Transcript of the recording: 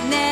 got now.